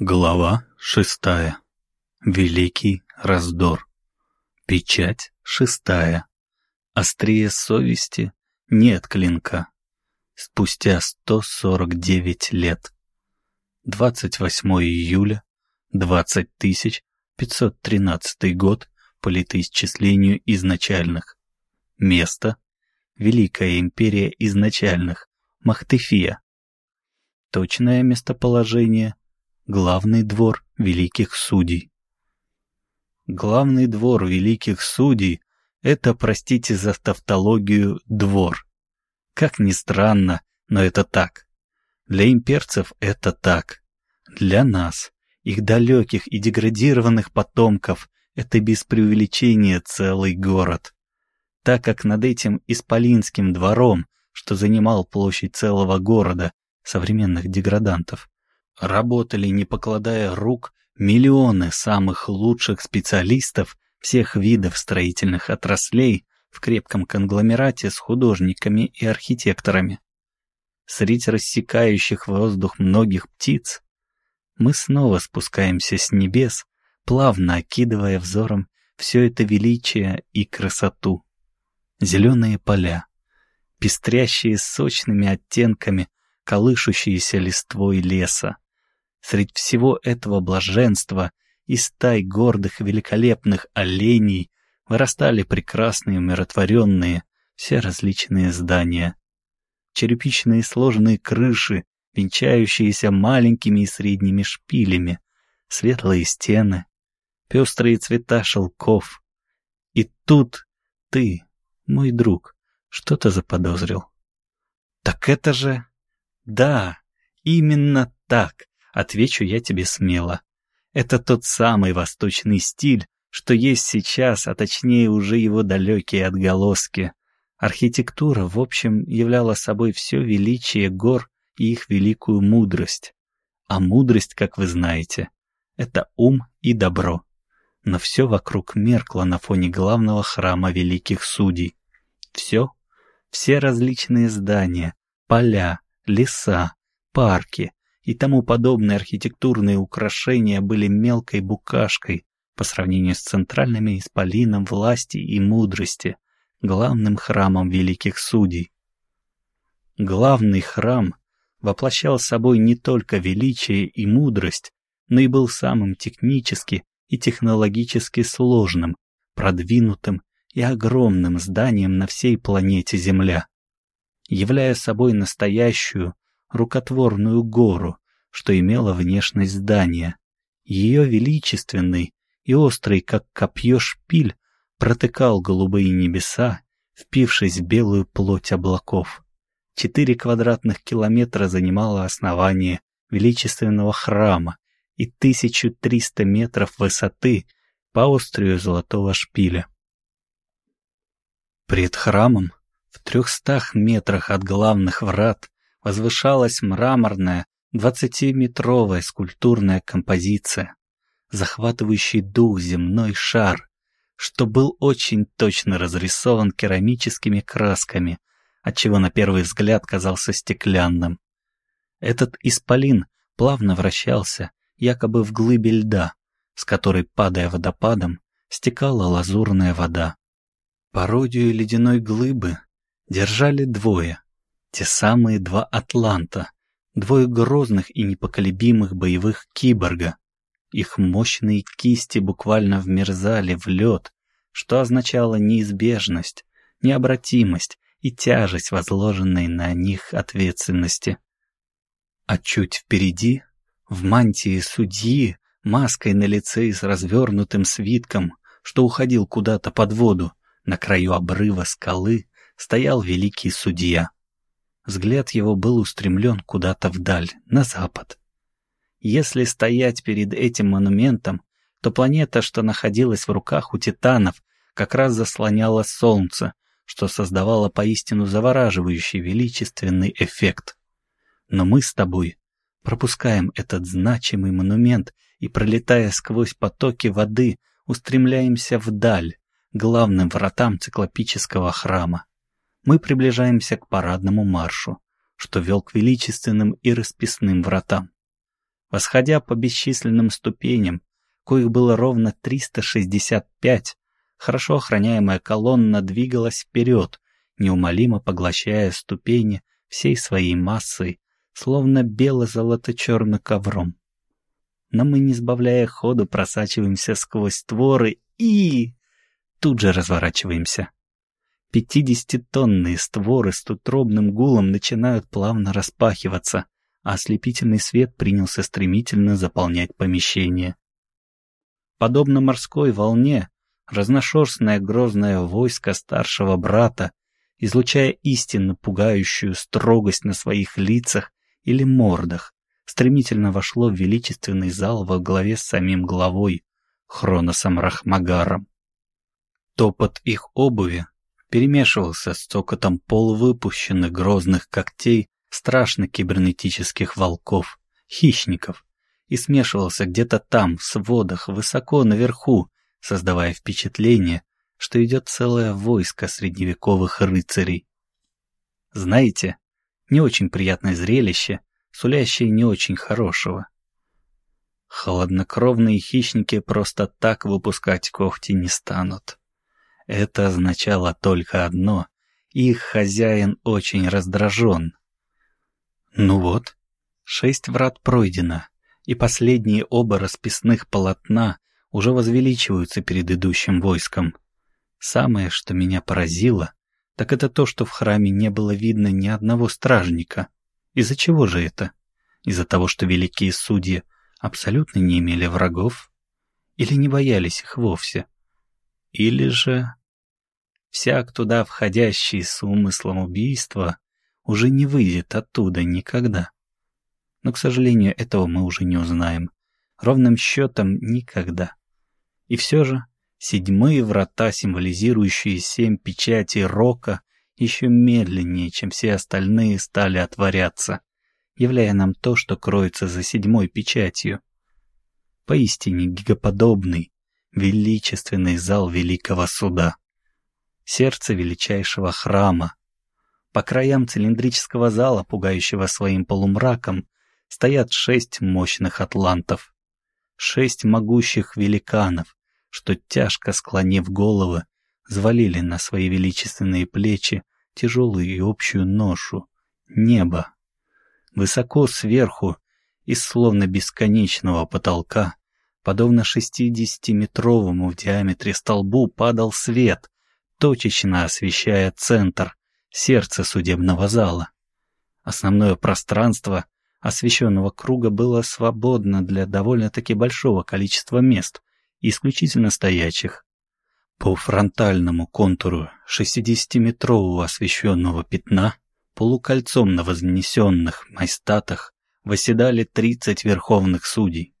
Глава шестая. Великий раздор. Печать шестая. Острее совести нет клинка. Спустя 149 лет. 28 июля, 20 513 год по летоисчислению изначальных. Место. Великая империя изначальных. Махтефия. Точное местоположение Главный двор великих судей. Главный двор великих судей — это, простите за тавтологию, двор. Как ни странно, но это так. Для имперцев это так. Для нас, их далеких и деградированных потомков, это без преувеличения целый город. Так как над этим Исполинским двором, что занимал площадь целого города, современных деградантов, работали, не покладая рук, миллионы самых лучших специалистов всех видов строительных отраслей в крепком конгломерате с художниками и архитекторами. Среди рассекающих воздух многих птиц мы снова спускаемся с небес, плавно окидывая взором все это величие и красоту. Зеленые поля, пестрящие сочными оттенками колышущиеся листвой леса, Средь всего этого блаженства из стай гордых великолепных оленей вырастали прекрасные умиротворенные все различные здания. Черепичные сложенные крыши, венчающиеся маленькими и средними шпилями, светлые стены, пестрые цвета шелков. И тут ты, мой друг, что-то заподозрил. Так это же... Да, именно так. Отвечу я тебе смело. Это тот самый восточный стиль, что есть сейчас, а точнее уже его далекие отголоски. Архитектура, в общем, являла собой все величие гор и их великую мудрость. А мудрость, как вы знаете, это ум и добро. Но все вокруг меркло на фоне главного храма великих судей. Все, все различные здания, поля, леса, парки, и тому подобные архитектурные украшения были мелкой букашкой по сравнению с центральными исполином власти и мудрости, главным храмом великих судей. Главный храм воплощал собой не только величие и мудрость, но и был самым технически и технологически сложным, продвинутым и огромным зданием на всей планете Земля, являя собой настоящую, рукотворную гору, что имела внешность здания. Ее величественный и острый, как копье шпиль, протыкал голубые небеса, впившись в белую плоть облаков. Четыре квадратных километра занимало основание величественного храма и 1300 метров высоты по острию золотого шпиля. Пред храмом, в трехстах метрах от главных врат, возвышалась мраморная, двадцатиметровая скульптурная композиция, захватывающий дух земной шар, что был очень точно разрисован керамическими красками, отчего на первый взгляд казался стеклянным. Этот исполин плавно вращался, якобы в глыбе льда, с которой, падая водопадом, стекала лазурная вода. Пародию ледяной глыбы держали двое — те самые два атланта, двое грозных и непоколебимых боевых киборга. Их мощные кисти буквально вмерзали в лед, что означало неизбежность, необратимость и тяжесть возложенной на них ответственности. А чуть впереди, в мантии судьи, маской на лице и с развернутым свитком, что уходил куда-то под воду, на краю обрыва скалы, стоял великий судья. Взгляд его был устремлен куда-то вдаль, на запад. Если стоять перед этим монументом, то планета, что находилась в руках у титанов, как раз заслоняла Солнце, что создавало поистину завораживающий величественный эффект. Но мы с тобой пропускаем этот значимый монумент и, пролетая сквозь потоки воды, устремляемся вдаль, главным вратам циклопического храма мы приближаемся к парадному маршу, что вел к величественным и расписным вратам. Восходя по бесчисленным ступеням, коих было ровно 365, хорошо охраняемая колонна двигалась вперед, неумолимо поглощая ступени всей своей массой, словно бело-золото-черно ковром. Но мы, не сбавляя ходу, просачиваемся сквозь створы и... тут же разворачиваемся. Пятидесятитонные створы с утробным гулом начинают плавно распахиваться, а ослепительный свет принялся стремительно заполнять помещение. Подобно морской волне, разношерстное грозное войско старшего брата, излучая истинно пугающую строгость на своих лицах или мордах, стремительно вошло в величественный зал во главе с самим главой, Хроносом Рахмагаром. Топот их обуви перемешивался с цокотом полувыпущенных грозных когтей страшных кибернетических волков, хищников, и смешивался где-то там, в сводах, высоко наверху, создавая впечатление, что идет целое войско средневековых рыцарей. Знаете, не очень приятное зрелище, сулящее не очень хорошего. Холоднокровные хищники просто так выпускать когти не станут. Это означало только одно — их хозяин очень раздражен. Ну вот, шесть врат пройдено, и последние оба расписных полотна уже возвеличиваются перед идущим войском. Самое, что меня поразило, так это то, что в храме не было видно ни одного стражника. Из-за чего же это? Из-за того, что великие судьи абсолютно не имели врагов? Или не боялись их вовсе? Или же... Всяк туда входящий с умыслом убийства уже не выйдет оттуда никогда. Но, к сожалению, этого мы уже не узнаем. Ровным счетом никогда. И все же седьмые врата, символизирующие семь печатей рока, еще медленнее, чем все остальные, стали отворяться, являя нам то, что кроется за седьмой печатью. Поистине гигаподобный, величественный зал Великого Суда. Сердце величайшего храма, по краям цилиндрического зала, пугающего своим полумраком, стоят шесть мощных атлантов. Шесть могущих великанов, что, тяжко склонив головы, взвалили на свои величественные плечи тяжелую и общую ношу — небо. Высоко сверху, из словно бесконечного потолка, подобно шестидесятиметровому в диаметре столбу, падал свет, точечно освещая центр, сердце судебного зала. Основное пространство освещенного круга было свободно для довольно-таки большого количества мест, исключительно стоячих. По фронтальному контуру 60-метрового освещенного пятна полукольцом на вознесенных майстатах восседали 30 верховных судей.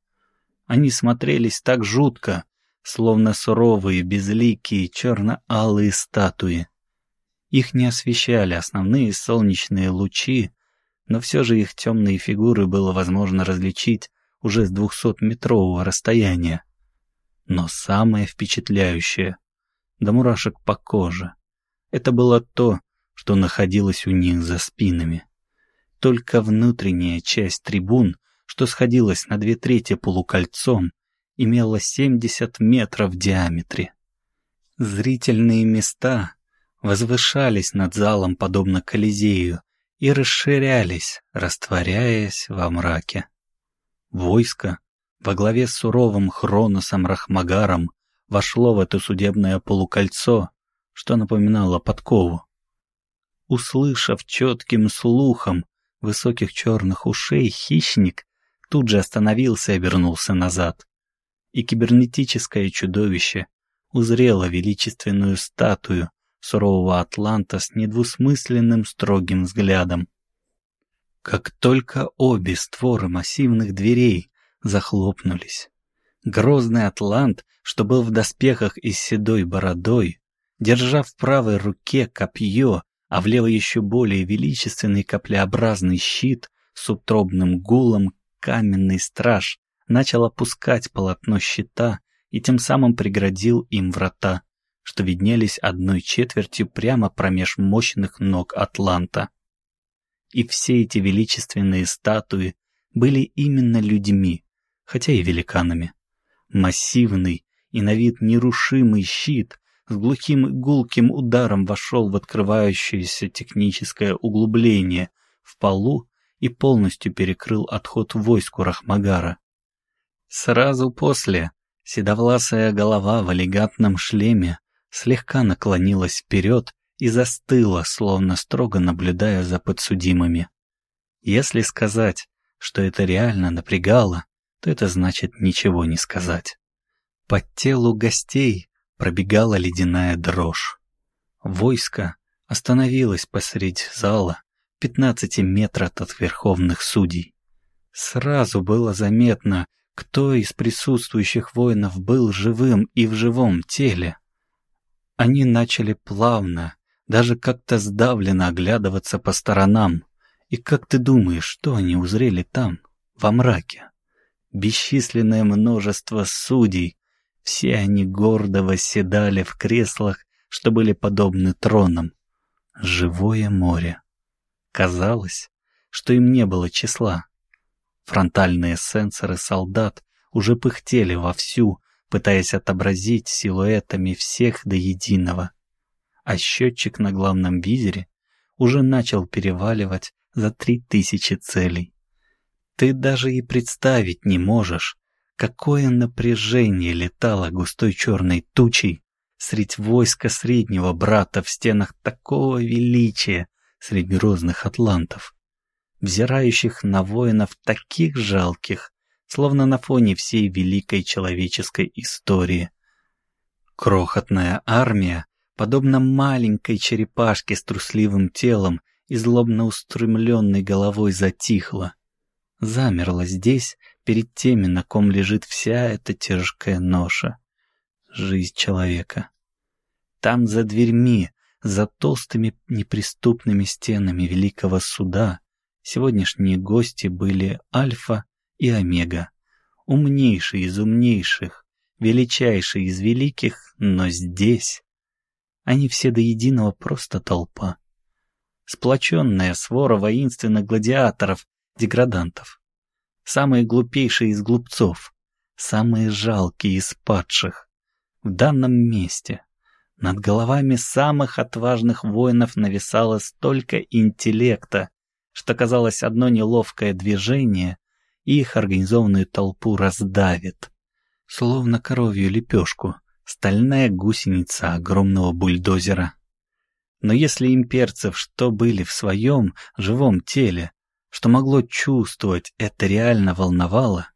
Они смотрелись так жутко, словно суровые, безликие, черно-алые статуи. Их не освещали основные солнечные лучи, но все же их темные фигуры было возможно различить уже с двухсотметрового расстояния. Но самое впечатляющее, до мурашек по коже, это было то, что находилось у них за спинами. Только внутренняя часть трибун, что сходилась на две трети полукольцом, имела 70 метров в диаметре. Зрительные места возвышались над залом подобно Колизею и расширялись, растворяясь во мраке. Войско во главе с суровым Хроносом Рахмагаром вошло в это судебное полукольцо, что напоминало подкову. Услышав четким слухом высоких черных ушей, хищник тут же остановился и обернулся назад. И кибернетическое чудовище узрело величественную статую, сурового атланта с недвусмысленным строгим взглядом. Как только обе створы массивных дверей захлопнулись, грозный атлант, что был в доспехах и с седой бородой, держа в правой руке копье, а в левой еще более величественный каплеобразный щит с утробным гулом каменный страж, начал опускать полотно щита и тем самым преградил им врата что виднелись одной четвертью прямо промеж мощных ног Атланта. И все эти величественные статуи были именно людьми, хотя и великанами. Массивный и на вид нерушимый щит с глухим и гулким ударом вошел в открывающееся техническое углубление в полу и полностью перекрыл отход войску Рахмагара. Сразу после седовласая голова в элегантном шлеме слегка наклонилась вперед и застыла, словно строго наблюдая за подсудимыми. Если сказать, что это реально напрягало, то это значит ничего не сказать. По телу гостей пробегала ледяная дрожь. Войско остановилось посреди зала, пятнадцати метров от верховных судей. Сразу было заметно, кто из присутствующих воинов был живым и в живом теле. Они начали плавно, даже как-то сдавленно оглядываться по сторонам. И как ты думаешь, что они узрели там, во мраке? Бесчисленное множество судей, все они гордо восседали в креслах, что были подобны тронам. Живое море. Казалось, что им не было числа. Фронтальные сенсоры солдат уже пыхтели вовсю, пытаясь отобразить силуэтами всех до единого. А счетчик на главном визере уже начал переваливать за три тысячи целей. Ты даже и представить не можешь, Какое напряжение летало густой черной тучей средь войска среднего брата в стенах такого величия среди грозных атлантов, взирающих на воинов таких жалких, словно на фоне всей великой человеческой истории. Крохотная армия, подобно маленькой черепашке с трусливым телом и злобно устремленной головой затихла, замерла здесь перед теми, на ком лежит вся эта тяжкая ноша. Жизнь человека. Там за дверьми, за толстыми неприступными стенами великого суда, сегодняшние гости были Альфа и Омега, умнейшие из умнейших, величайшие из великих, но здесь они все до единого просто толпа. Сплоченная свора воинственных гладиаторов, деградантов самые глупейшие из глупцов, самые жалкие из падших. В данном месте над головами самых отважных воинов нависало столько интеллекта, что казалось одно неловкое движение, и их организованную толпу раздавит. Словно коровью лепешку, стальная гусеница огромного бульдозера. Но если имперцев, что были в своем живом теле, что могло чувствовать, это реально волновало,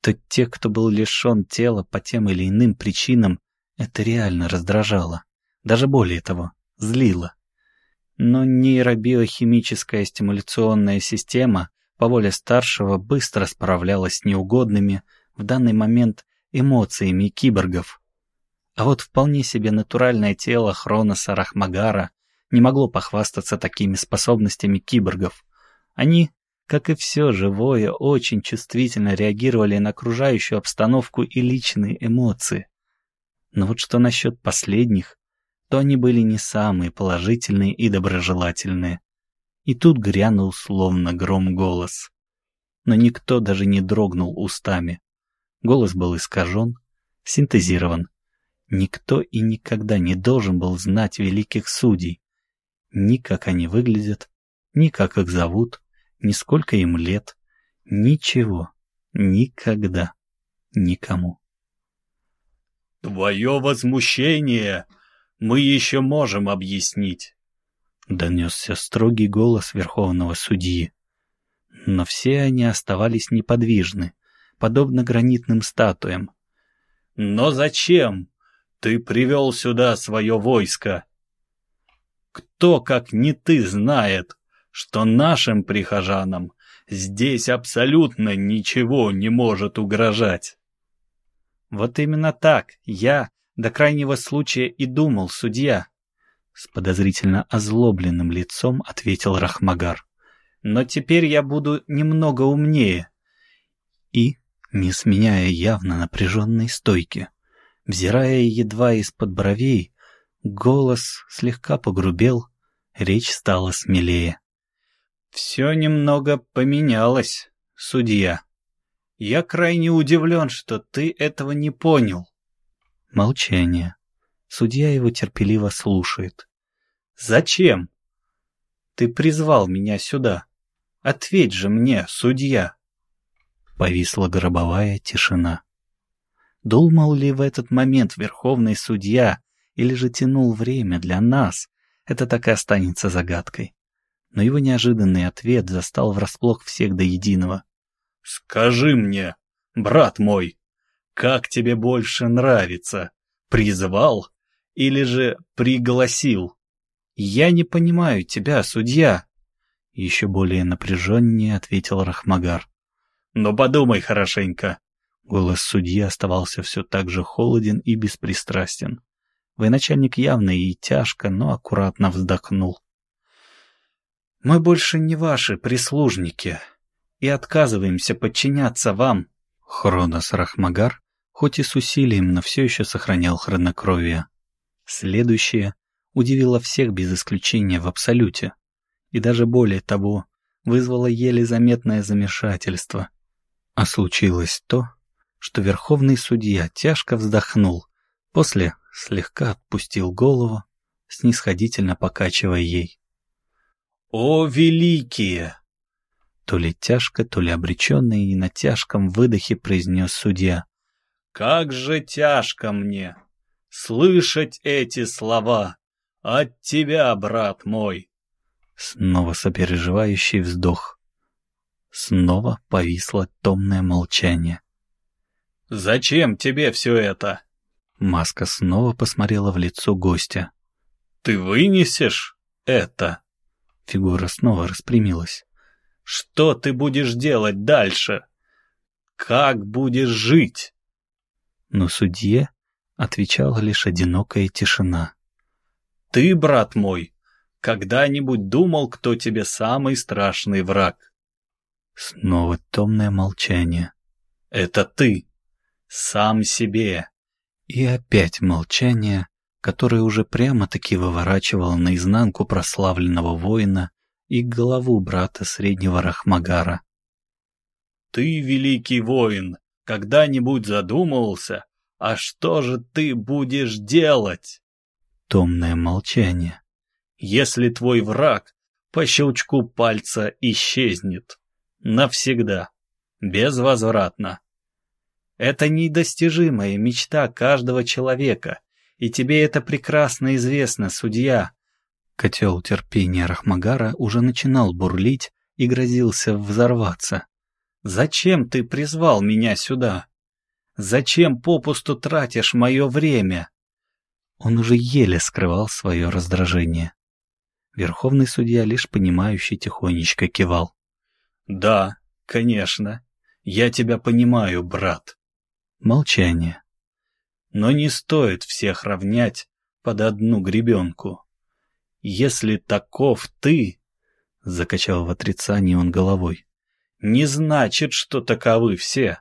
то те, кто был лишен тела по тем или иным причинам, это реально раздражало. Даже более того, злило. Но нейробиохимическая стимуляционная система по воле старшего быстро справлялась с неугодными в данный момент эмоциями киборгов. А вот вполне себе натуральное тело Хроноса Рахмагара не могло похвастаться такими способностями киборгов. Они, как и все живое, очень чувствительно реагировали на окружающую обстановку и личные эмоции. Но вот что насчет последних, то они были не самые положительные и доброжелательные. И тут грянул словно гром голос. Но никто даже не дрогнул устами. Голос был искажен, синтезирован. Никто и никогда не должен был знать великих судей. Ни как они выглядят, ни как их зовут, ни сколько им лет, ничего, никогда, никому. «Твое возмущение мы еще можем объяснить», — донесся строгий голос верховного судьи. Но все они оставались неподвижны, подобно гранитным статуям. «Но зачем ты привел сюда свое войско? Кто, как не ты, знает, что нашим прихожанам здесь абсолютно ничего не может угрожать. Вот именно так я до крайнего случая и думал, судья. С подозрительно озлобленным лицом ответил Рахмагар. Но теперь я буду немного умнее. И, не сменяя явно напряженной стойки, взирая едва из-под бровей, голос слегка погрубел, речь стала смелее. Все немного поменялось, Судья. Я крайне удивлен, что ты этого не понял. Молчание. Судья его терпеливо слушает. Зачем? Ты призвал меня сюда. Ответь же мне, судья. Повисла гробовая тишина. Думал ли в этот момент верховный судья, или же тянул время для нас, это так и останется загадкой. Но его неожиданный ответ застал врасплох всех до единого. «Скажи мне, брат мой, как тебе больше нравится? Призвал или же пригласил?» «Я не понимаю тебя, судья!» Еще более напряженнее ответил Рахмагар. «Но подумай хорошенько!» Голос судьи оставался все так же холоден и беспристрастен. Военачальник явно и тяжко, но аккуратно вздохнул. «Мы больше не ваши прислужники и отказываемся подчиняться вам». Хронос Рахмагар, хоть и с усилием, но все еще сохранял хладнокровие. Следующее удивило всех без исключения в абсолюте. И даже более того, вызвало еле заметное замешательство. А случилось то, что верховный судья тяжко вздохнул, после слегка отпустил голову, снисходительно покачивая ей. «О, великие!» То ли тяжко, то ли обреченный и на тяжком выдохе произнес судья. «Как же тяжко мне слышать эти слова от тебя, брат мой!» Снова сопереживающий вздох. Снова повисло томное молчание. «Зачем тебе все это?» Маска снова посмотрела в лицо гостя. «Ты вынесешь это?» Фигура снова распрямилась. «Что ты будешь делать дальше? Как будешь жить?» Но судье отвечала лишь одинокая тишина. «Ты, брат мой, когда-нибудь думал, кто тебе самый страшный враг?» Снова томное молчание. «Это ты, сам себе». И опять молчание, которое уже прямо-таки выворачивало наизнанку прославленного воина и голову брата среднего Рахмагара. «Ты, великий воин, когда-нибудь задумывался, а что же ты будешь делать?» Томное молчание. «Если твой враг по щелчку пальца исчезнет. Навсегда. Безвозвратно. Это недостижимая мечта каждого человека, и тебе это прекрасно известно, судья. Котел терпения Рахмагара уже начинал бурлить и грозился взорваться. «Зачем ты призвал меня сюда? Зачем попусту тратишь мое время?» Он уже еле скрывал свое раздражение. Верховный судья лишь понимающий тихонечко кивал. «Да, конечно. Я тебя понимаю, брат. Молчание. Но не стоит всех равнять под одну гребенку. Если таков ты, — закачал в отрицании он головой, — не значит, что таковы все.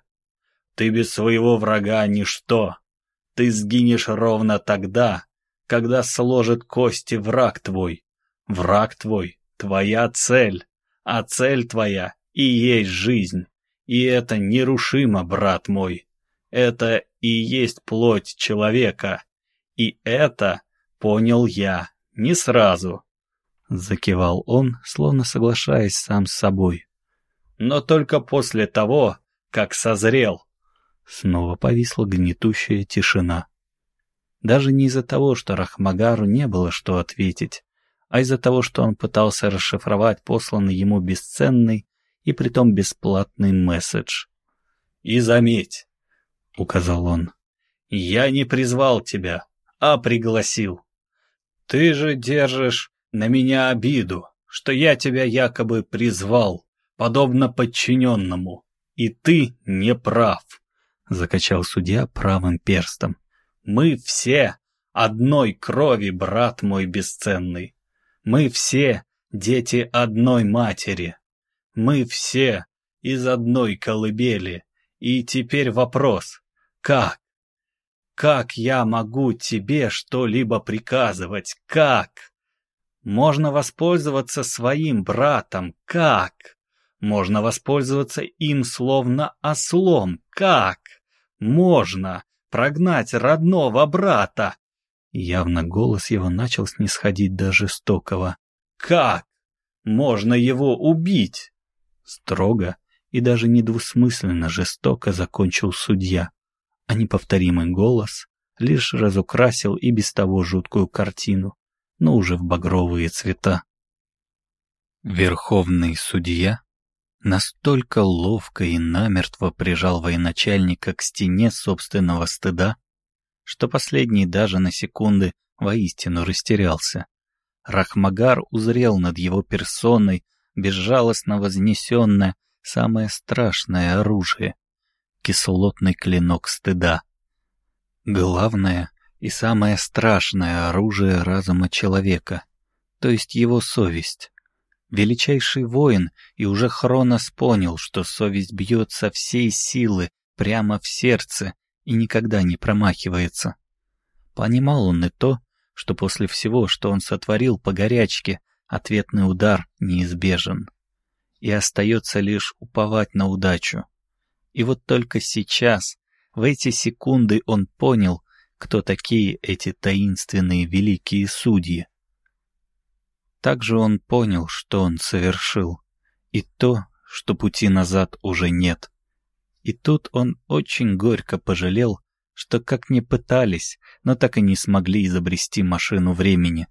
Ты без своего врага ничто. Ты сгинешь ровно тогда, когда сложит кости враг твой. Враг твой — твоя цель, а цель твоя и есть жизнь. И это нерушимо, брат мой. Это и есть плоть человека. И это понял я не сразу. Закивал он, словно соглашаясь сам с собой. Но только после того, как созрел. Снова повисла гнетущая тишина. Даже не из-за того, что Рахмагару не было что ответить, а из-за того, что он пытался расшифровать посланный ему бесценный и притом бесплатный месседж. «И заметь, — указал он. «Я не призвал тебя, а пригласил. Ты же держишь на меня обиду, что я тебя якобы призвал, подобно подчиненному, и ты не прав», — закачал судья правым перстом. «Мы все одной крови, брат мой бесценный. Мы все дети одной матери. Мы все из одной колыбели. И теперь вопрос, как? Как я могу тебе что-либо приказывать? Как? Можно воспользоваться своим братом. Как? Можно воспользоваться им словно ослом. Как? Можно прогнать родного брата. Явно голос его начал снисходить до жестокого. Как? Можно его убить? Строго и даже недвусмысленно жестоко закончил судья, а неповторимый голос лишь разукрасил и без того жуткую картину, но уже в багровые цвета. Верховный судья настолько ловко и намертво прижал военачальника к стене собственного стыда, что последний даже на секунды воистину растерялся. Рахмагар узрел над его персоной безжалостно вознесенное самое страшное оружие — кислотный клинок стыда. Главное и самое страшное оружие разума человека, то есть его совесть. Величайший воин и уже Хронос понял, что совесть бьет со всей силы прямо в сердце и никогда не промахивается. Понимал он и то, что после всего, что он сотворил по горячке, ответный удар неизбежен. И остается лишь уповать на удачу. И вот только сейчас, в эти секунды он понял, кто такие эти таинственные великие судьи. Также он понял, что он совершил, и то, что пути назад уже нет. И тут он очень горько пожалел, что как ни пытались, но так и не смогли изобрести машину времени.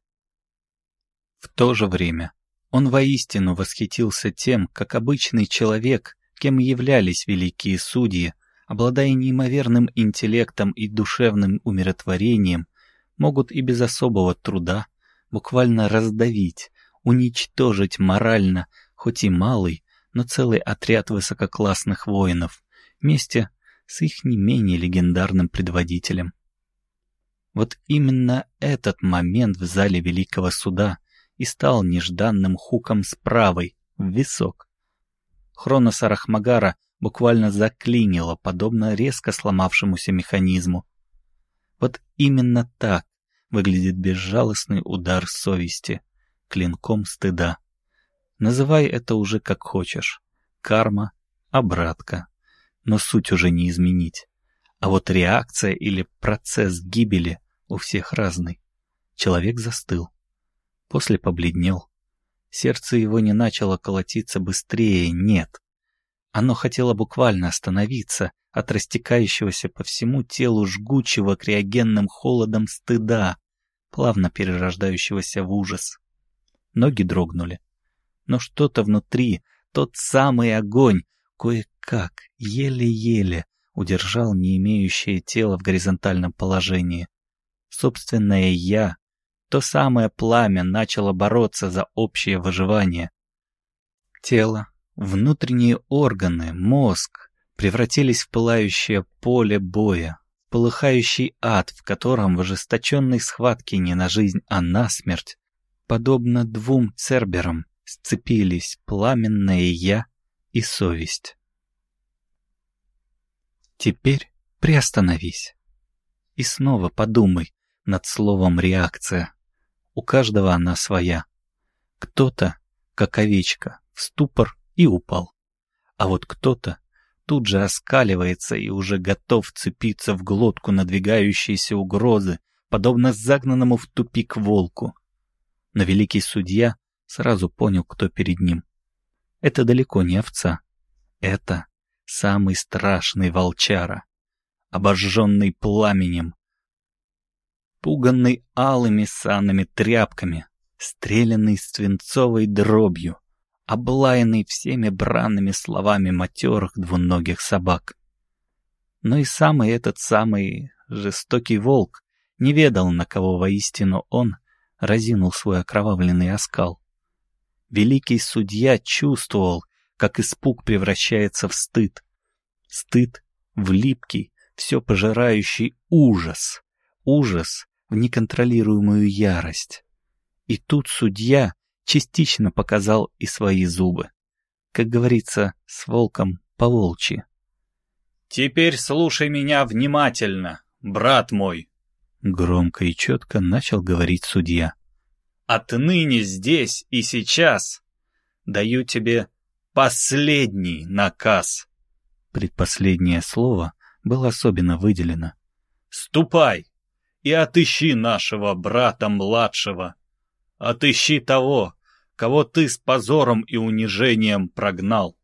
В то же время он воистину восхитился тем, как обычный человек, кем являлись великие судьи, обладая неимоверным интеллектом и душевным умиротворением, могут и без особого труда буквально раздавить, уничтожить морально, хоть и малый, но целый отряд высококлассных воинов, вместе с их не менее легендарным предводителем. Вот именно этот момент в зале Великого Суда и стал нежданным хуком с правой, в висок. Хроноса Рахмагара буквально заклинило, подобно резко сломавшемуся механизму. Вот именно так выглядит безжалостный удар совести, клинком стыда. Называй это уже как хочешь. Карма, обратка. Но суть уже не изменить. А вот реакция или процесс гибели у всех разный. Человек застыл. После побледнел. Сердце его не начало колотиться быстрее, нет. Оно хотело буквально остановиться от растекающегося по всему телу жгучего криогенным холодом стыда, плавно перерождающегося в ужас. Ноги дрогнули. Но что-то внутри, тот самый огонь, кое-как, еле-еле удержал не имеющее тело в горизонтальном положении. Собственное «я», то самое пламя начало бороться за общее выживание. Тело, внутренние органы, мозг превратились в пылающее поле боя, полыхающий ад, в котором в ожесточенной схватке не на жизнь, а на смерть, подобно двум церберам, сцепились пламенное «я» и совесть. Теперь приостановись. И снова подумай над словом «реакция». У каждого она своя. Кто-то, как овечка, в ступор и упал. А вот кто-то тут же оскаливается и уже готов цепиться в глотку надвигающейся угрозы, подобно загнанному в тупик волку. Но великий судья сразу понял, кто перед ним. Это далеко не овца. Это самый страшный волчара, обожженный пламенем, пуганный алыми санными тряпками, стрелянный свинцовой дробью, облаянный всеми бранными словами матерых двуногих собак. Но и самый этот самый жестокий волк не ведал, на кого воистину он разинул свой окровавленный оскал. Великий судья чувствовал, как испуг превращается в стыд. Стыд в липкий, все пожирающий ужас. Ужас в неконтролируемую ярость. И тут судья частично показал и свои зубы. Как говорится, с волком по-волчьи. «Теперь слушай меня внимательно, брат мой!» Громко и четко начал говорить судья. «Отныне здесь и сейчас даю тебе последний наказ. Предпоследнее слово было особенно выделено. Ступай и отыщи нашего брата-младшего. Отыщи того, кого ты с позором и унижением прогнал.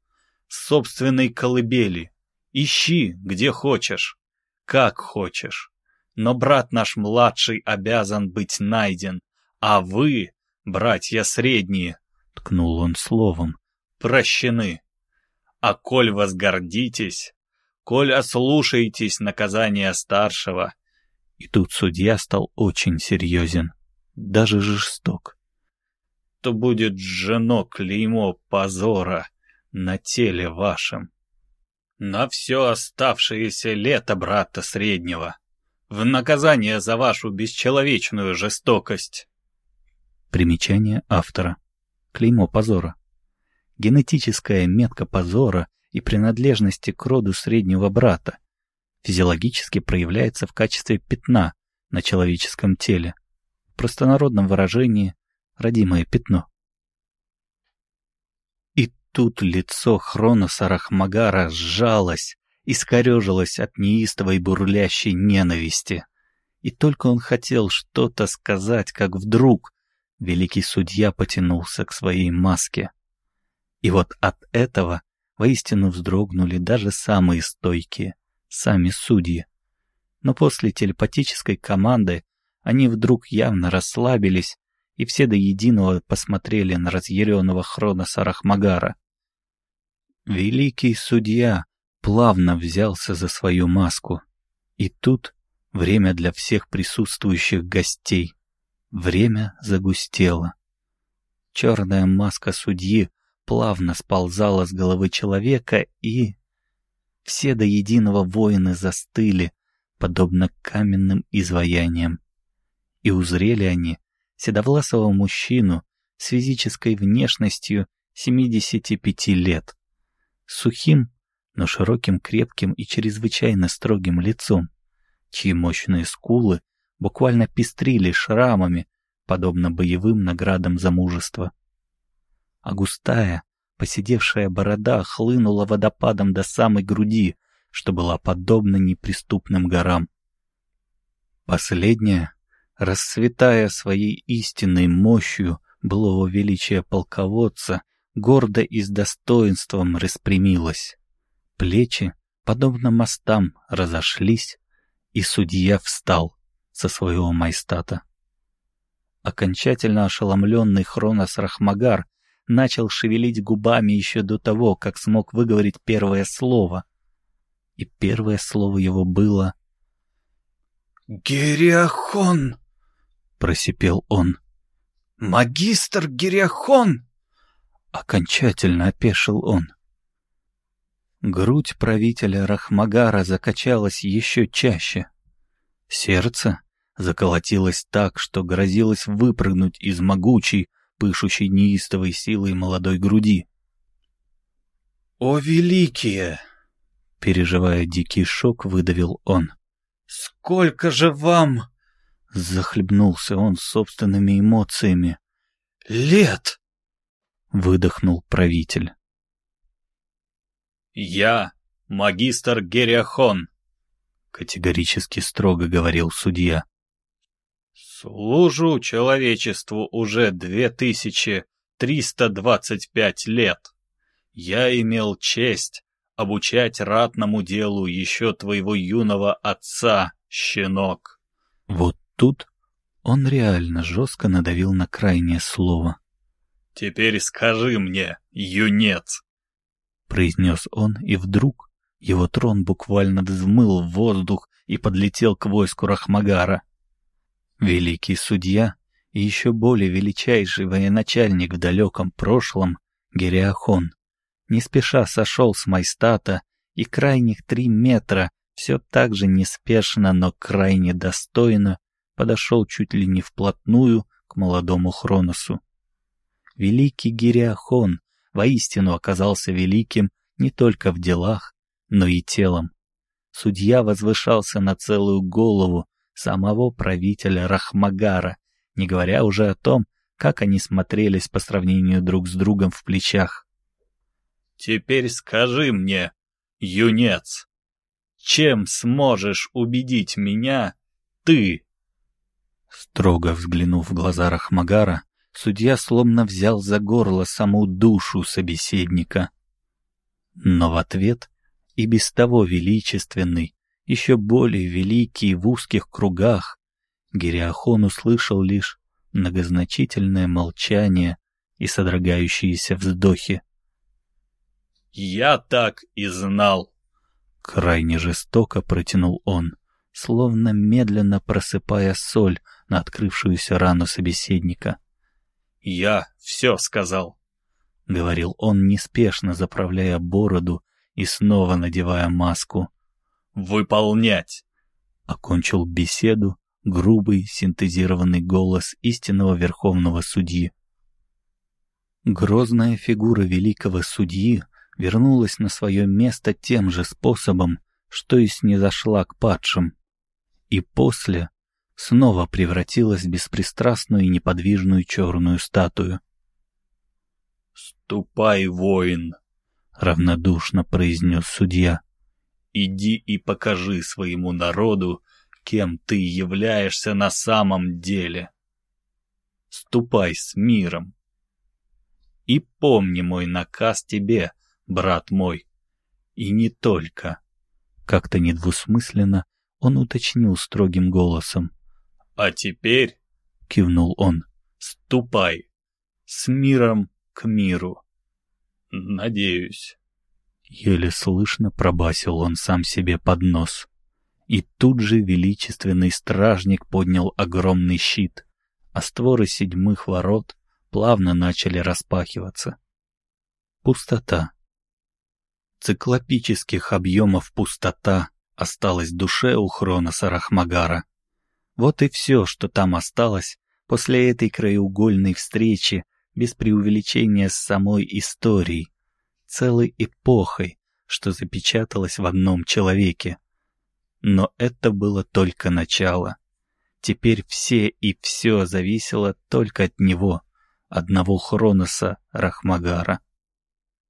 С собственной колыбели. Ищи, где хочешь, как хочешь. Но брат наш младший обязан быть найден, а вы, братья средние, — ткнул он словом, — прощены. А коль возгордитесь, коль ослушаетесь наказания старшего, и тут судья стал очень серьезен, даже жесток, то будет жжено клеймо позора на теле вашем. На все оставшееся лето брата среднего, в наказание за вашу бесчеловечную жестокость. Примечание автора. Клеймо позора. Генетическая метка позора и принадлежности к роду среднего брата физиологически проявляется в качестве пятна на человеческом теле. Простонародном выражении «родимое пятно». И тут лицо Хроноса Рахмагара сжалось, искорежилось от неистовой бурлящей ненависти. И только он хотел что-то сказать, как вдруг великий судья потянулся к своей маске. И вот от этого воистину вздрогнули даже самые стойкие, сами судьи. Но после телепатической команды они вдруг явно расслабились, и все до единого посмотрели на разъяренного Хроноса Рахмагара. Великий судья плавно взялся за свою маску. И тут время для всех присутствующих гостей. Время загустело. Черная маска судьи плавно сползала с головы человека, и... Все до единого воины застыли, подобно каменным изваяниям. И узрели они седовласого мужчину с физической внешностью 75 лет, сухим, но широким, крепким и чрезвычайно строгим лицом, чьи мощные скулы буквально пестрили шрамами, подобно боевым наградам за мужество. А густая, поседевшая борода хлынула водопадом до самой груди, что была подобна неприступным горам. Последняя, расцветая своей истинной мощью былого величия полководца, гордо и с достоинством распрямилась. Плечи, подобно мостам, разошлись, и судья встал со своего майстата. Окончательно ошеломленный Хронос Рахмагар начал шевелить губами еще до того, как смог выговорить первое слово. И первое слово его было «Гериахон!» — просипел он. «Магистр Гериахон!» Окончательно опешил он. Грудь правителя Рахмагара закачалась еще чаще. Сердце заколотилось так, что грозилось выпрыгнуть из могучей, пышущей неистовой силой молодой груди. «О, великие!» — переживая дикий шок, выдавил он. «Сколько же вам...» — захлебнулся он собственными эмоциями. «Лет!» — выдохнул правитель. «Я магистр Гериахон», — категорически строго говорил судья. Служу человечеству уже две тысячи триста двадцать пять лет. Я имел честь обучать ратному делу еще твоего юного отца, щенок. Вот тут он реально жестко надавил на крайнее слово. «Теперь скажи мне, юнец!» Произнес он, и вдруг его трон буквально взмыл в воздух и подлетел к войску Рахмагара. Великий судья и еще более величайший военачальник в далеком прошлом, Гериахон, не спеша сошел с майстата и крайних три метра все так же неспешно, но крайне достойно подошел чуть ли не вплотную к молодому Хроносу. Великий Гириахон воистину оказался великим не только в делах, но и телом. Судья возвышался на целую голову, самого правителя Рахмагара, не говоря уже о том, как они смотрелись по сравнению друг с другом в плечах. Теперь скажи мне, юнец, чем сможешь убедить меня ты?» Строго взглянув в глаза Рахмагара, судья словно взял за горло саму душу собеседника. Но в ответ и без того величественный, еще более великий в узких кругах, Гириахон услышал лишь многозначительное молчание и содрогающиеся вздохи. «Я так и знал!» Крайне жестоко протянул он, словно медленно просыпая соль на открывшуюся рану собеседника. «Я все сказал», — говорил он, неспешно заправляя бороду и снова надевая маску. «Выполнять!» — окончил беседу грубый синтезированный голос истинного верховного судьи. Грозная фигура великого судьи вернулась на свое место тем же способом, что и снизошла к падшим, и после снова превратилась в беспристрастную и неподвижную черную статую. «Ступай, воин!» — равнодушно произнес судья. «Иди и покажи своему народу, кем ты являешься на самом деле. Ступай с миром. И помни мой наказ тебе, брат мой, и не только. Как-то недвусмысленно он уточнил строгим голосом. «А теперь», — кивнул он, — «ступай с миром к миру. Надеюсь». Еле слышно пробасил он сам себе под нос. И тут же величественный стражник поднял огромный щит, а створы седьмых ворот плавно начали распахиваться. Пустота. Циклопических объемов пустота осталась в душе у Хроноса Рахмагара. Вот и все, что там осталось после этой краеугольной встречи без преувеличения с самой историей, целой эпохой, что запечаталась в одном человеке. Но это было только начало. Теперь все и все зависело только от него, одного Хроноса Рахмагара.